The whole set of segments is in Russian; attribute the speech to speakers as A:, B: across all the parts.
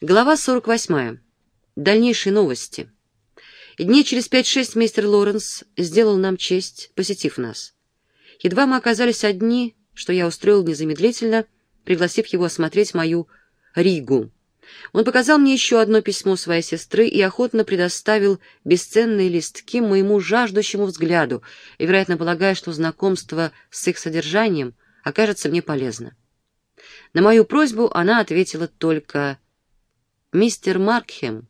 A: Глава 48. Дальнейшие новости. Дней через пять-шесть мистер Лоренс сделал нам честь, посетив нас. Едва мы оказались одни, что я устроил незамедлительно, пригласив его осмотреть мою Ригу. Он показал мне еще одно письмо своей сестры и охотно предоставил бесценные листки моему жаждущему взгляду, и, вероятно, полагая, что знакомство с их содержанием окажется мне полезно. На мою просьбу она ответила только «Мистер Маркхем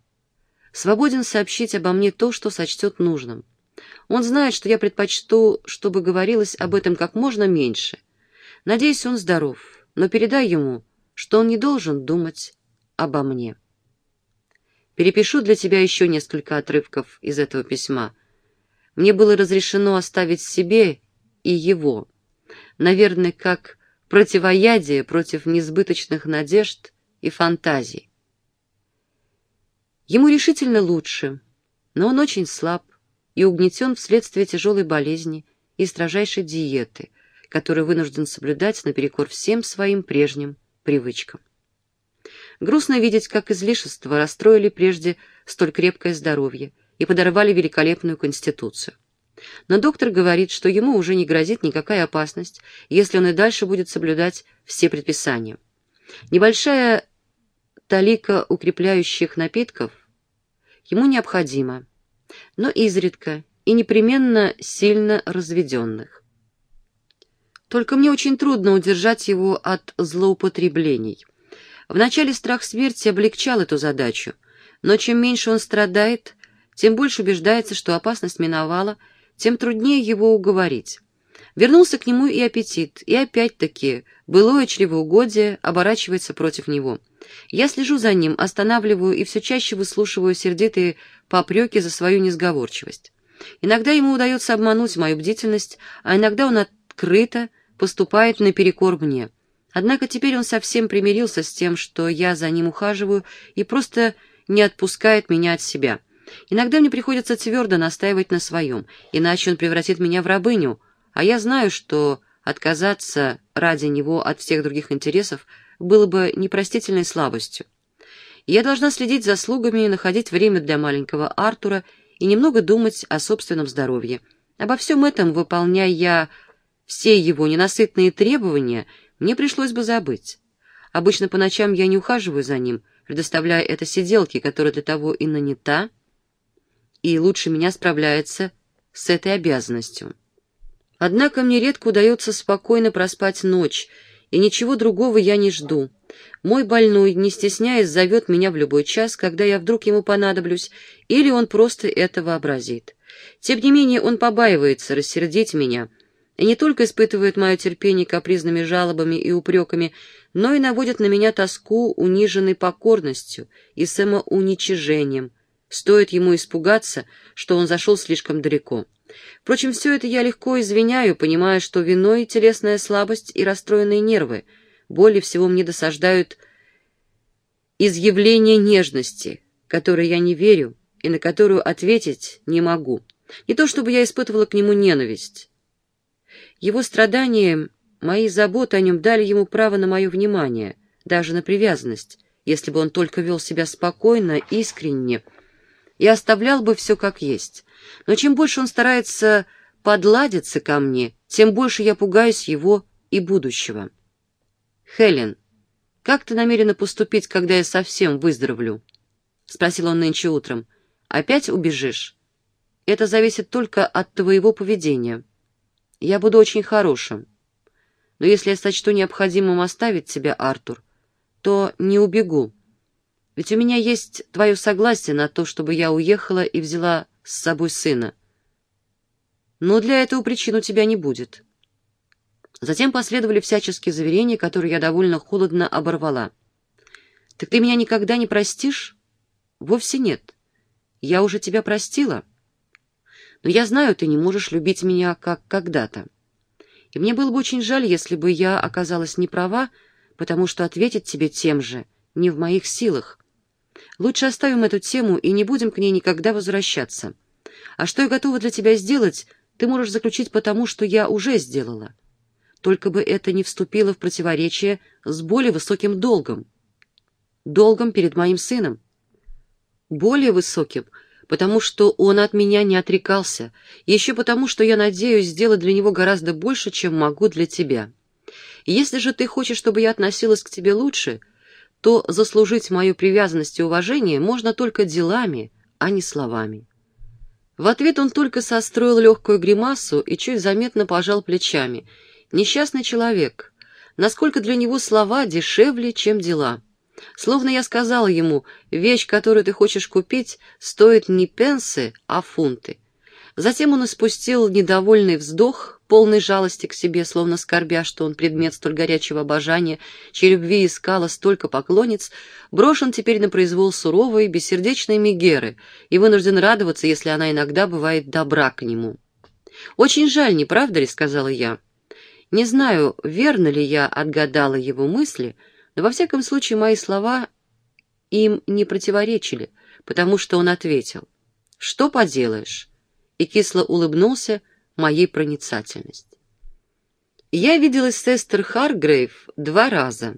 A: свободен сообщить обо мне то, что сочтет нужным. Он знает, что я предпочту, чтобы говорилось об этом как можно меньше. Надеюсь, он здоров, но передай ему, что он не должен думать обо мне. Перепишу для тебя еще несколько отрывков из этого письма. Мне было разрешено оставить себе и его, наверное, как противоядие против несбыточных надежд и фантазий. Ему решительно лучше, но он очень слаб и угнетен вследствие тяжелой болезни и строжайшей диеты, которую вынужден соблюдать наперекор всем своим прежним привычкам. Грустно видеть, как излишества расстроили прежде столь крепкое здоровье и подорвали великолепную конституцию. Но доктор говорит, что ему уже не грозит никакая опасность, если он и дальше будет соблюдать все предписания. Небольшая талика укрепляющих напитков ему необходима, но изредка и непременно сильно разведенных. Только мне очень трудно удержать его от злоупотреблений. Вначале страх смерти облегчал эту задачу, но чем меньше он страдает, тем больше убеждается, что опасность миновала, тем труднее его уговорить. Вернулся к нему и аппетит, и опять-таки былое чревоугодие оборачивается против него. Я слежу за ним, останавливаю и все чаще выслушиваю сердитые попреки за свою несговорчивость. Иногда ему удается обмануть мою бдительность, а иногда он открыто поступает наперекор мне. Однако теперь он совсем примирился с тем, что я за ним ухаживаю, и просто не отпускает меня от себя. Иногда мне приходится твердо настаивать на своем, иначе он превратит меня в рабыню, а я знаю, что отказаться ради него от всех других интересов было бы непростительной слабостью. Я должна следить за слугами, находить время для маленького Артура и немного думать о собственном здоровье. Обо всем этом, выполняя все его ненасытные требования, мне пришлось бы забыть. Обычно по ночам я не ухаживаю за ним, предоставляя это сиделке, которая для того и нанята, и лучше меня справляется с этой обязанностью. Однако мне редко удается спокойно проспать ночь, и ничего другого я не жду. Мой больной, не стесняясь, зовет меня в любой час, когда я вдруг ему понадоблюсь, или он просто это вообразит. Тем не менее, он побаивается рассердить меня, и не только испытывает мое терпение капризными жалобами и упреками, но и наводит на меня тоску униженной покорностью и самоуничижением. Стоит ему испугаться, что он зашел слишком далеко. Впрочем, все это я легко извиняю, понимая, что виной телесная слабость и расстроенные нервы. Более всего мне досаждают изъявления нежности, которой я не верю и на которую ответить не могу. Не то чтобы я испытывала к нему ненависть. Его страдания, мои заботы о нем дали ему право на мое внимание, даже на привязанность, если бы он только вел себя спокойно, искренне и оставлял бы все как есть. Но чем больше он старается подладиться ко мне, тем больше я пугаюсь его и будущего. «Хелен, как ты намерена поступить, когда я совсем выздоровлю?» — спросил он нынче утром. «Опять убежишь? Это зависит только от твоего поведения. Я буду очень хорошим. Но если я сочту необходимым оставить тебя, Артур, то не убегу. Ведь у меня есть твое согласие на то, чтобы я уехала и взяла с собой сына. Но для этого причин у тебя не будет. Затем последовали всяческие заверения, которые я довольно холодно оборвала. «Так ты меня никогда не простишь?» «Вовсе нет. Я уже тебя простила. Но я знаю, ты не можешь любить меня, как когда-то. И мне было бы очень жаль, если бы я оказалась не права, потому что ответить тебе тем же не в моих силах. Лучше оставим эту тему и не будем к ней никогда возвращаться. А что я готова для тебя сделать, ты можешь заключить потому, что я уже сделала. Только бы это не вступило в противоречие с более высоким долгом. долгом перед моим сыном. Более высоким, потому что он от меня не отрекался, еще потому, что я надеюсь сделать для него гораздо больше, чем могу для тебя. Если же ты хочешь, чтобы я относилась к тебе лучше, то заслужить мою привязанность и уважение можно только делами, а не словами. В ответ он только состроил легкую гримасу и чуть заметно пожал плечами. Несчастный человек. Насколько для него слова дешевле, чем дела. Словно я сказала ему, вещь, которую ты хочешь купить, стоит не пенсы, а фунты. Затем он испустил недовольный вздох, полный жалости к себе, словно скорбя, что он предмет столь горячего обожания, чьей любви искала столько поклонниц, брошен теперь на произвол суровой, бессердечной Мегеры и вынужден радоваться, если она иногда бывает добра к нему. «Очень жаль, не правда ли?» — сказала я. Не знаю, верно ли я отгадала его мысли, но во всяком случае мои слова им не противоречили, потому что он ответил «Что поделаешь?» и кисло улыбнулся моей проницательности. Я виделась с Эстер Харгрейв два раза.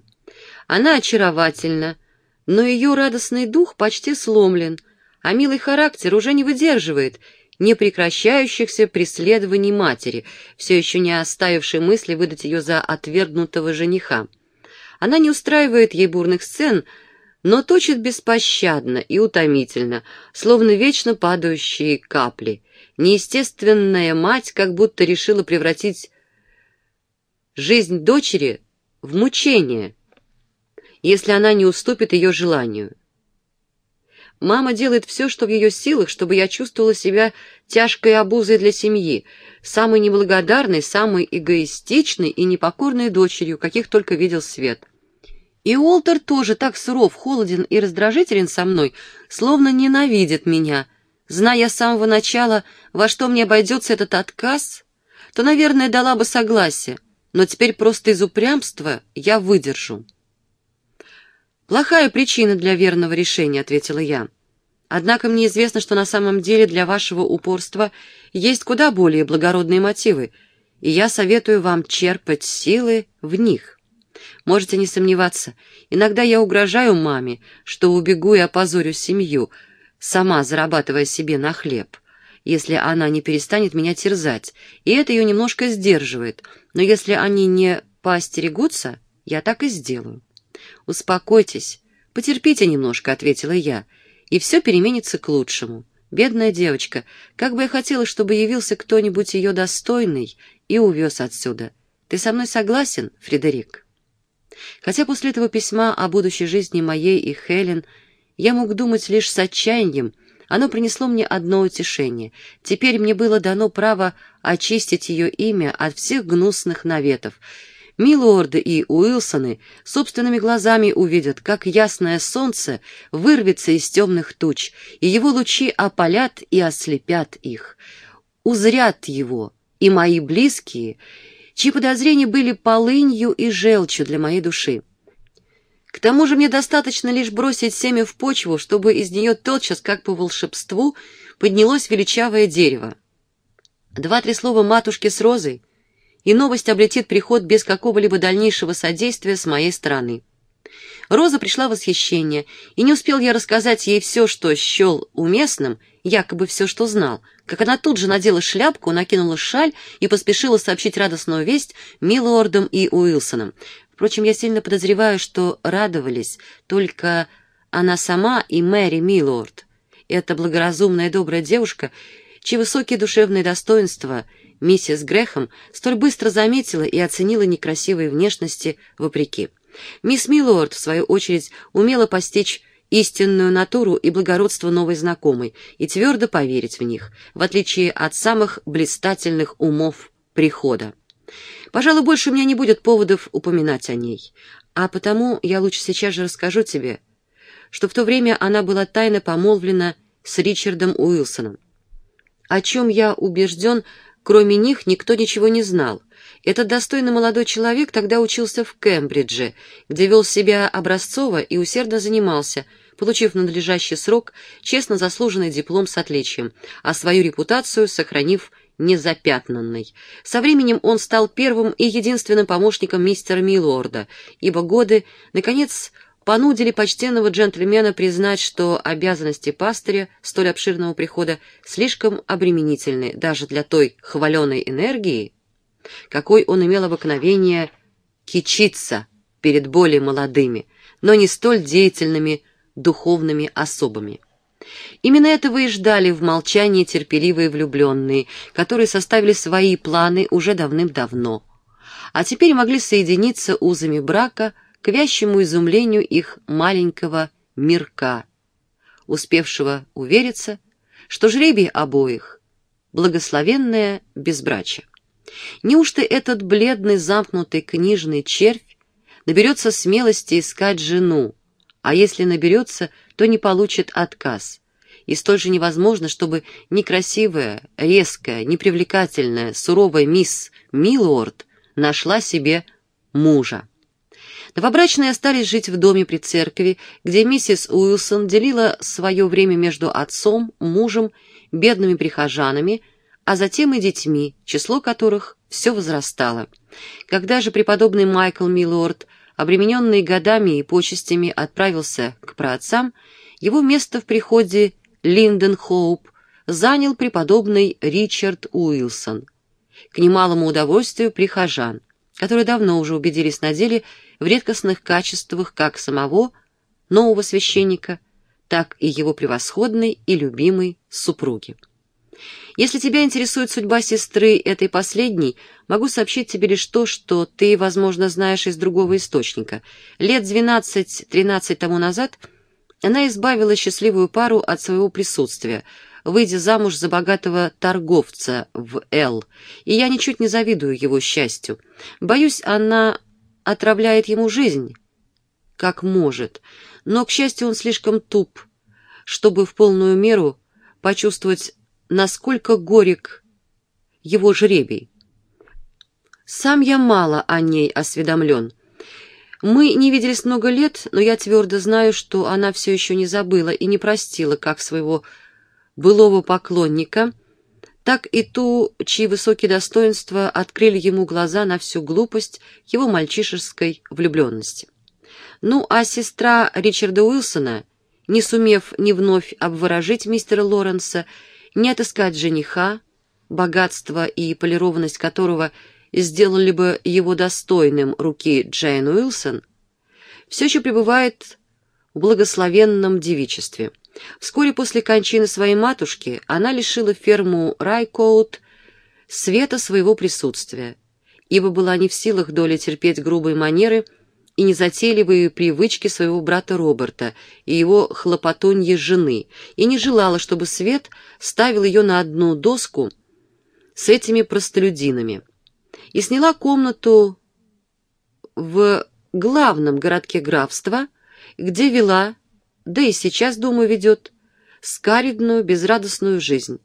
A: Она очаровательна, но ее радостный дух почти сломлен, а милый характер уже не выдерживает непрекращающихся преследований матери, все еще не оставившей мысли выдать ее за отвергнутого жениха. Она не устраивает ей бурных сцен, но точит беспощадно и утомительно, словно вечно падающие капли, Неестественная мать как будто решила превратить жизнь дочери в мучение, если она не уступит ее желанию. Мама делает все, что в ее силах, чтобы я чувствовала себя тяжкой обузой для семьи, самой неблагодарной, самой эгоистичной и непокорной дочерью, каких только видел свет. И Уолтер тоже так суров, холоден и раздражителен со мной, словно ненавидит меня — Зная с самого начала, во что мне обойдется этот отказ, то, наверное, дала бы согласие, но теперь просто из упрямства я выдержу. «Плохая причина для верного решения», — ответила я. «Однако мне известно, что на самом деле для вашего упорства есть куда более благородные мотивы, и я советую вам черпать силы в них. Можете не сомневаться, иногда я угрожаю маме, что убегу и опозорю семью, сама зарабатывая себе на хлеб, если она не перестанет меня терзать, и это ее немножко сдерживает, но если они не поостерегутся, я так и сделаю. «Успокойтесь, потерпите немножко», — ответила я, — «и все переменится к лучшему. Бедная девочка, как бы я хотела, чтобы явился кто-нибудь ее достойный и увез отсюда. Ты со мной согласен, Фредерик?» Хотя после этого письма о будущей жизни моей и Хелен я мог думать лишь с отчаянием. Оно принесло мне одно утешение. Теперь мне было дано право очистить ее имя от всех гнусных наветов. Милорды и Уилсоны собственными глазами увидят, как ясное солнце вырвется из темных туч, и его лучи опалят и ослепят их. Узрят его, и мои близкие, чьи подозрения были полынью и желчью для моей души. К тому же мне достаточно лишь бросить семя в почву, чтобы из нее тотчас, как по волшебству, поднялось величавое дерево. Два-три слова матушки с розой, и новость облетит приход без какого-либо дальнейшего содействия с моей стороны. Роза пришла в восхищение, и не успел я рассказать ей все, что счел уместным, якобы все, что знал, как она тут же надела шляпку, накинула шаль и поспешила сообщить радостную весть Милордам и Уилсонам. Впрочем, я сильно подозреваю, что радовались только она сама и Мэри Милорд. Эта благоразумная и добрая девушка, чьи высокие душевные достоинства миссис Грехом столь быстро заметила и оценила некрасивой внешности вопреки. Мисс Милорд, в свою очередь, умела постичь истинную натуру и благородство новой знакомой и твердо поверить в них, в отличие от самых блистательных умов прихода. Пожалуй, больше у меня не будет поводов упоминать о ней, а потому я лучше сейчас же расскажу тебе, что в то время она была тайно помолвлена с Ричардом Уилсоном. О чем я убежден, кроме них никто ничего не знал. Этот достойный молодой человек тогда учился в Кембридже, где вел себя образцово и усердно занимался, получив надлежащий срок честно заслуженный диплом с отличием, а свою репутацию сохранив незапятнанной. Со временем он стал первым и единственным помощником мистера Милорда, ибо годы, наконец, понудили почтенного джентльмена признать, что обязанности пастыря столь обширного прихода слишком обременительны даже для той хваленой энергии, какой он имел обыкновение кичиться перед более молодыми, но не столь деятельными духовными особами. Именно этого и ждали в молчании терпеливые влюбленные, которые составили свои планы уже давным-давно, а теперь могли соединиться узами брака к вящему изумлению их маленького мирка, успевшего увериться, что жребий обоих — благословенное безбрачие. Неужто этот бледный замкнутый книжный червь наберется смелости искать жену, а если наберется, то не получит отказ. И столь же невозможно, чтобы некрасивая, резкая, непривлекательная, суровая мисс Милуорд нашла себе мужа. Новобрачные остались жить в доме при церкви, где миссис Уилсон делила свое время между отцом, мужем, бедными прихожанами, а затем и детьми, число которых все возрастало. Когда же преподобный Майкл Милуорд обремененный годами и почестями, отправился к праотцам, его место в приходе Линден Хоуп занял преподобный Ричард Уилсон, к немалому удовольствию прихожан, которые давно уже убедились на деле в редкостных качествах как самого нового священника, так и его превосходной и любимой супруги. Если тебя интересует судьба сестры этой последней, могу сообщить тебе лишь то, что ты, возможно, знаешь из другого источника. Лет 12-13 тому назад она избавила счастливую пару от своего присутствия, выйдя замуж за богатого торговца в Л. И я ничуть не завидую его счастью. Боюсь, она отравляет ему жизнь, как может. Но, к счастью, он слишком туп, чтобы в полную меру почувствовать насколько горек его жребий. Сам я мало о ней осведомлен. Мы не виделись много лет, но я твердо знаю, что она все еще не забыла и не простила как своего былого поклонника, так и ту, чьи высокие достоинства открыли ему глаза на всю глупость его мальчишеской влюбленности. Ну, а сестра Ричарда Уилсона, не сумев ни вновь обворожить мистера Лоренса, не отыскать жениха, богатство и полированность которого сделали бы его достойным руки Джейн Уилсон, все еще пребывает в благословенном девичестве. Вскоре после кончины своей матушки она лишила ферму Райкоут света своего присутствия, ибо была не в силах доли терпеть грубые манеры и незатейливые привычки своего брата Роберта и его хлопотуньей жены, и не желала, чтобы Свет ставил ее на одну доску с этими простолюдинами, и сняла комнату в главном городке графства, где вела, да и сейчас, думаю, ведет, скаридную, безрадостную жизнь,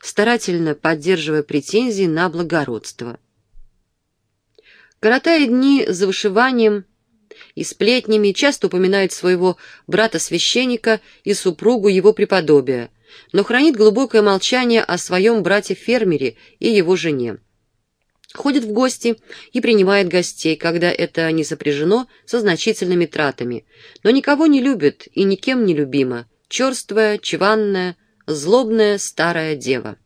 A: старательно поддерживая претензии на благородство. Коротая дни за вышиванием, и сплетнями, часто упоминает своего брата-священника и супругу его преподобия, но хранит глубокое молчание о своем брате-фермере и его жене. Ходит в гости и принимает гостей, когда это не сопряжено со значительными тратами, но никого не любит и никем не любима, черствая, чеванная, злобная старая дева.